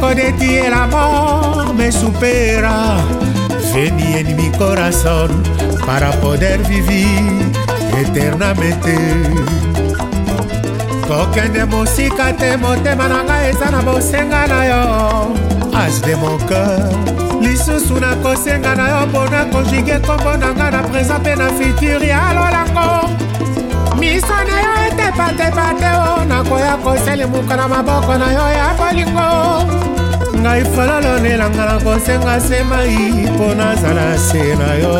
kodeti la mort me supera Veni en mi corazón para poder vivir eternamente kokende mosika te motema na ngai eza na bosenga na yo as de mon cœur lisusu nakosenga na yo mpo na konjuge nkombo na ngai na présent mpe na futur ya patepate o oh, nakoya koselimuka na maboko na yo ya bolingo ngai fololonelanga na kosenga semai mpo nazala se na yo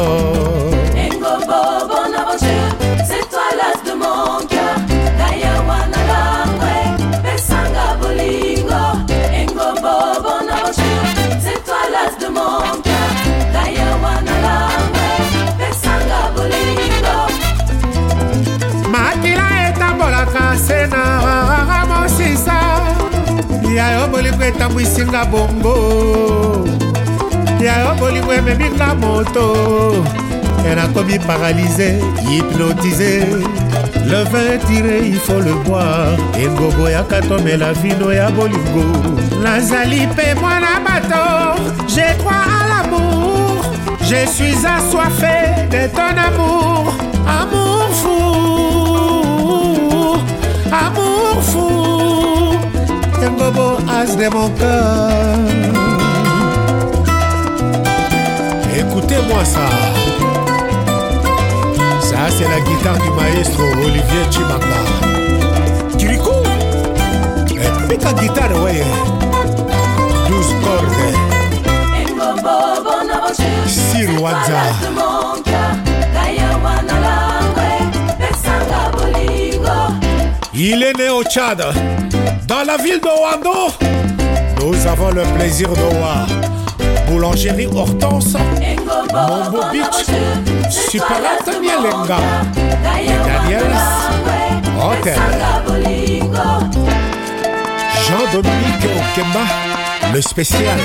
yayo bolingo etambwisinga bongo yayo bolingo emebinga moto enakomi paralysé hypnotisé le vin tiré il faut le boire engobo ya katomela vino ya bolingo nazali mpe mwana bato je crois à l'amour je suis assoiffé de ton amour lo beau as de mon cœur. Écoutez-moi ça. Ça, c'est la guitare du maestro Olivier Chimaka. Kiriko eh, Pika guitare, ouais. 12 cordes. Sir Wadza. Il est né au Tchad Dans la ville de Wando, nous avons le plaisir de voir Boulangerie Hortense, Mombo Beach, Super Mielenga Daniel Hotel. Jean-Dominique Okemba, le spécial.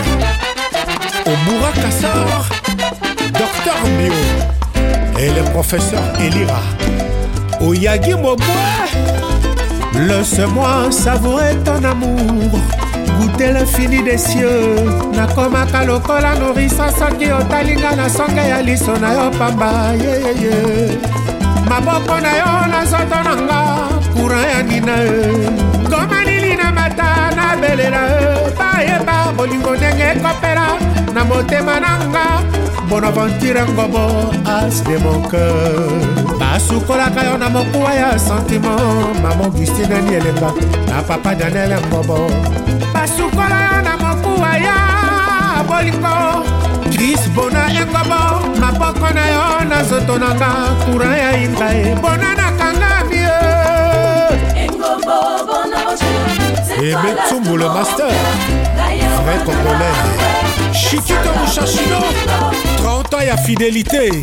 Omura Kassar, Docteur bio et le professeur Elira. Oyagi Mobwe. Laisse-moi savourer ton amour goûter l'infini des cieux nakomaka lokola norisa soki otalinga na songe ya liso na yo pamba yeyeye maboko na yo na nzoto na nga kuran ya nina e ngomanili na mata nabelela e bayeba bolingo ndenge ekopela na motema na nga bonaventure ngobo as de mon cœur nasukolaka yo na mokuwa ya santima mama augustine ani elemba na papa daniele mbobo basukola yo na mokuwa ya bolingo kris bona engobo maboko na yo na nzoto nanga kuran ya yinga e bona nakanga mie ebetumbulo master vrai congolais chikito mushashino 30 ans ya fidélité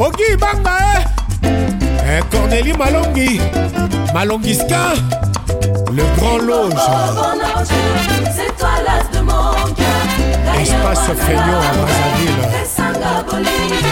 ogi banga e eh. Eh, Cornélie Malongi, Malongiska, le grand loge. C'est toi l'as de mon cœur. Espace Feignon à Brazzaville.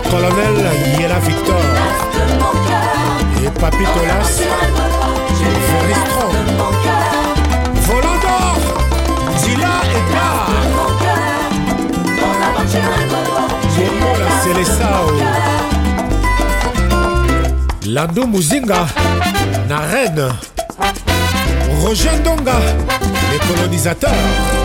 colonel Yéla victoire. Et Papy Colas Ferry Strong Volant d'or Dila et Dar Dans la Célessao Lando Muzinga la Reine Roger Donga Les colonisateurs